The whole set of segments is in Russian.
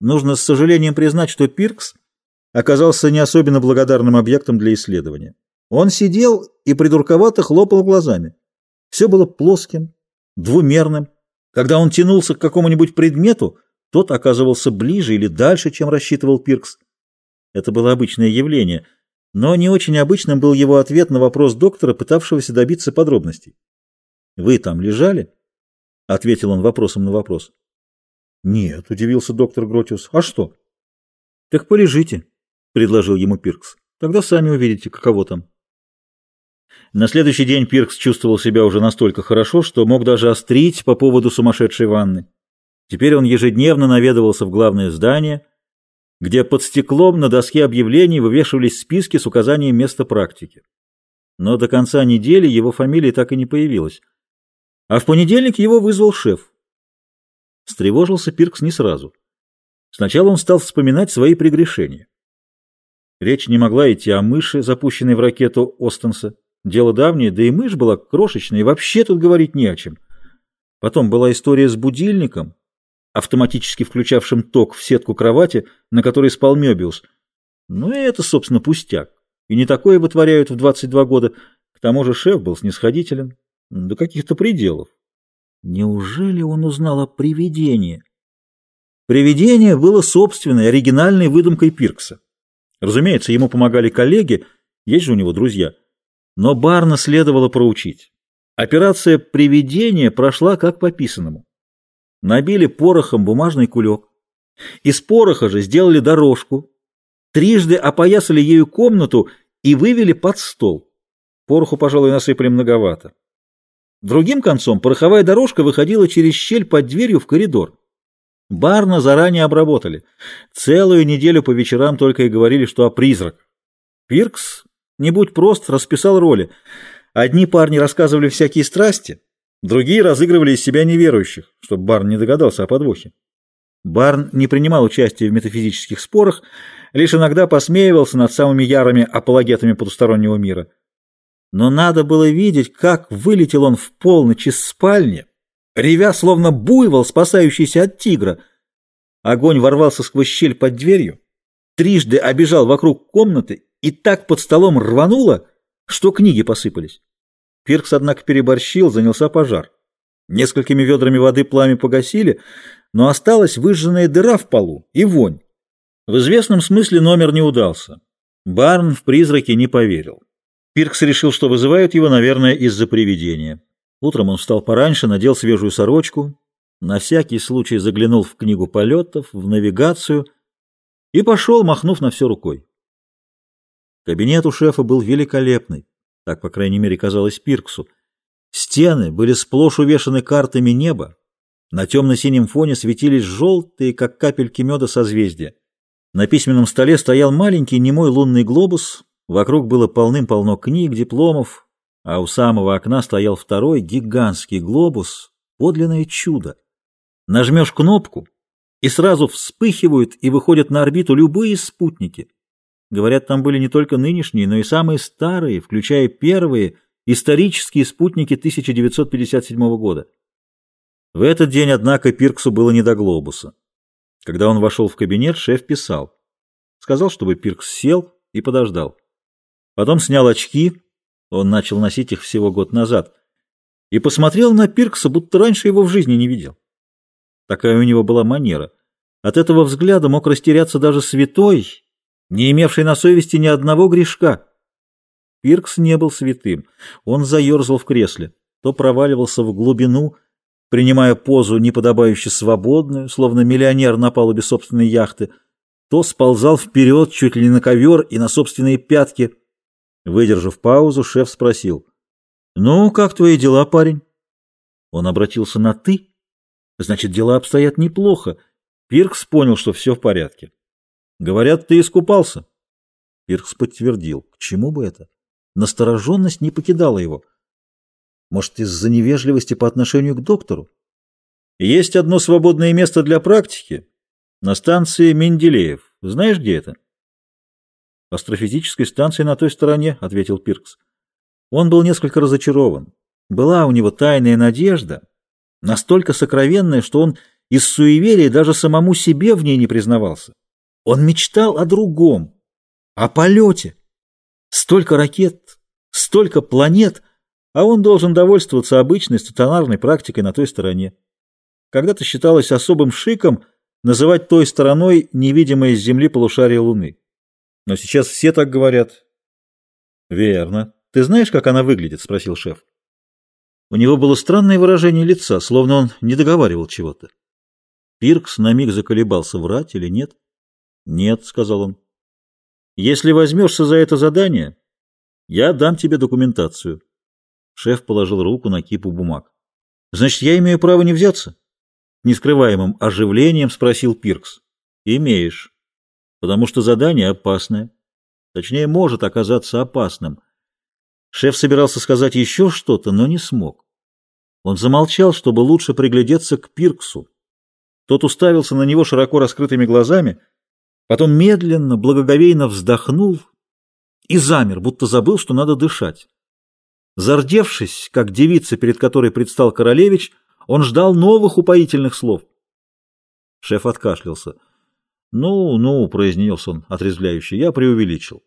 нужно с сожалением признать, что Пиркс оказался не особенно благодарным объектом для исследования. Он сидел и придурковато хлопал глазами. Все было плоским, двумерным. Когда он тянулся к какому-нибудь предмету, тот оказывался ближе или дальше, чем рассчитывал Пиркс. Это было обычное явление, но не очень обычным был его ответ на вопрос доктора, пытавшегося добиться подробностей. «Вы там лежали?» — ответил он вопросом на вопрос. «Нет», — удивился доктор Гротиус. «А что?» «Так полежите», — предложил ему Пиркс. «Тогда сами увидите, каково там». На следующий день Пиркс чувствовал себя уже настолько хорошо, что мог даже острить по поводу сумасшедшей ванны. Теперь он ежедневно наведывался в главное здание, где под стеклом на доске объявлений вывешивались списки с указанием места практики. Но до конца недели его фамилия так и не появилась. А в понедельник его вызвал шеф. Встревожился Пиркс не сразу. Сначала он стал вспоминать свои прегрешения. Речь не могла идти о мыши, запущенной в ракету Остенса. Дело давнее, да и мышь была крошечная, и вообще тут говорить не о чем. Потом была история с будильником, автоматически включавшим ток в сетку кровати, на которой спал Мёбиус. Ну и это, собственно, пустяк. И не такое вытворяют в 22 года. К тому же шеф был снисходителен до каких-то пределов. Неужели он узнал о привидении? Привидение было собственной, оригинальной выдумкой Пиркса. Разумеется, ему помогали коллеги, есть же у него друзья. Но Барна следовало проучить. Операция «Привидение» прошла как по писанному. Набили порохом бумажный кулек. Из пороха же сделали дорожку, трижды опоясали ею комнату и вывели под стол. Пороху, пожалуй, насыпали многовато. Другим концом пороховая дорожка выходила через щель под дверью в коридор. Барна заранее обработали. Целую неделю по вечерам только и говорили, что о призраках. Пиркс, не будь прост, расписал роли. Одни парни рассказывали всякие страсти, другие разыгрывали из себя неверующих, чтобы Барн не догадался о подвохе. Барн не принимал участия в метафизических спорах, лишь иногда посмеивался над самыми ярыми апологетами потустороннего мира. Но надо было видеть, как вылетел он в полночь из спальни, ревя словно буйвол, спасающийся от тигра. Огонь ворвался сквозь щель под дверью, трижды обежал вокруг комнаты и так под столом рвануло, что книги посыпались. Пиркс, однако, переборщил, занялся пожар. Несколькими ведрами воды пламя погасили, но осталась выжженная дыра в полу и вонь. В известном смысле номер не удался. Барн в призраки не поверил. Пиркс решил, что вызывают его, наверное, из-за привидения. Утром он встал пораньше, надел свежую сорочку, на всякий случай заглянул в книгу полетов, в навигацию и пошел, махнув на все рукой. Кабинет у шефа был великолепный, так, по крайней мере, казалось Пирксу. Стены были сплошь увешаны картами неба, на темно-синем фоне светились желтые, как капельки меда, созвездия. На письменном столе стоял маленький немой лунный глобус, вокруг было полным-полно книг, дипломов, а у самого окна стоял второй гигантский глобус, подлинное чудо. Нажмешь кнопку, и сразу вспыхивают и выходят на орбиту любые спутники. Говорят, там были не только нынешние, но и самые старые, включая первые исторические спутники 1957 года. В этот день, однако, Пирксу было не до глобуса. Когда он вошел в кабинет, шеф писал. Сказал, чтобы Пиркс сел и подождал. Потом снял очки, он начал носить их всего год назад, и посмотрел на Пиркса, будто раньше его в жизни не видел. Такая у него была манера. От этого взгляда мог растеряться даже святой, не имевший на совести ни одного грешка. Пиркс не был святым. Он заерзал в кресле, то проваливался в глубину, принимая позу, неподобающе свободную, словно миллионер на палубе собственной яхты, то сползал вперед чуть ли не на ковер и на собственные пятки. Выдержав паузу, шеф спросил. «Ну, как твои дела, парень?» Он обратился на «ты». Значит, дела обстоят неплохо. Пиркс понял, что все в порядке. «Говорят, ты искупался». Пиркс подтвердил. К чему бы это? Настороженность не покидала его. Может, из-за невежливости по отношению к доктору? Есть одно свободное место для практики на станции Менделеев. Знаешь, где это? Астрофизической станции на той стороне, ответил Пиркс. Он был несколько разочарован. Была у него тайная надежда, настолько сокровенная, что он из суеверия даже самому себе в ней не признавался. Он мечтал о другом, о полете. Столько ракет, столько планет, а он должен довольствоваться обычной стационарной практикой на той стороне. Когда-то считалось особым шиком называть той стороной невидимое с Земли полушарие Луны. Но сейчас все так говорят. Верно. Ты знаешь, как она выглядит? Спросил шеф. У него было странное выражение лица, словно он не договаривал чего-то. Пиркс на миг заколебался, врать или нет. «Нет», — сказал он. «Если возьмешься за это задание, я дам тебе документацию». Шеф положил руку на кипу бумаг. «Значит, я имею право не взяться?» Нескрываемым оживлением спросил Пиркс. «Имеешь, потому что задание опасное. Точнее, может оказаться опасным». Шеф собирался сказать еще что-то, но не смог. Он замолчал, чтобы лучше приглядеться к Пирксу. Тот уставился на него широко раскрытыми глазами, потом медленно, благоговейно вздохнул и замер, будто забыл, что надо дышать. Зардевшись, как девица, перед которой предстал королевич, он ждал новых упоительных слов. Шеф откашлялся. «Ну, ну», — произнес он отрезвляюще, — «я преувеличил.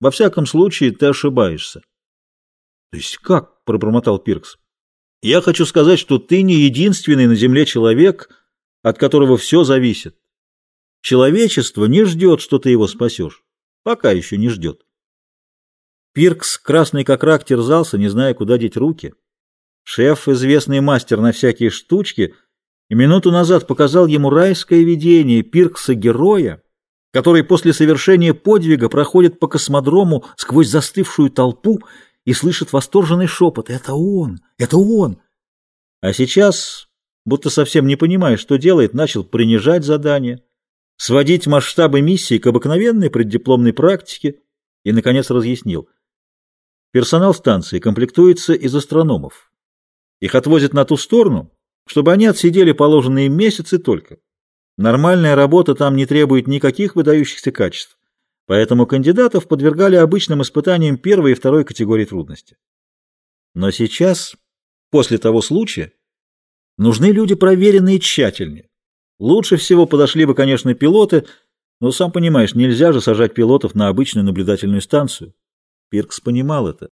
Во всяком случае, ты ошибаешься». «То есть как?» — пробормотал Пиркс. «Я хочу сказать, что ты не единственный на земле человек, от которого все зависит. Человечество не ждет, что ты его спасешь. Пока еще не ждет. Пиркс, красный как рак, терзался, не зная, куда деть руки. Шеф, известный мастер на всякие штучки, и минуту назад показал ему райское видение Пиркса-героя, который после совершения подвига проходит по космодрому сквозь застывшую толпу и слышит восторженный шепот «Это он! Это он!» А сейчас, будто совсем не понимая, что делает, начал принижать задание, сводить масштабы миссии к обыкновенной преддипломной практике и, наконец, разъяснил. Персонал станции комплектуется из астрономов. Их отвозят на ту сторону, чтобы они отсидели положенные месяцы только. Нормальная работа там не требует никаких выдающихся качеств, поэтому кандидатов подвергали обычным испытаниям первой и второй категории трудности. Но сейчас, после того случая, нужны люди проверенные тщательнее. Лучше всего подошли бы, конечно, пилоты, но, сам понимаешь, нельзя же сажать пилотов на обычную наблюдательную станцию. Пиркс понимал это.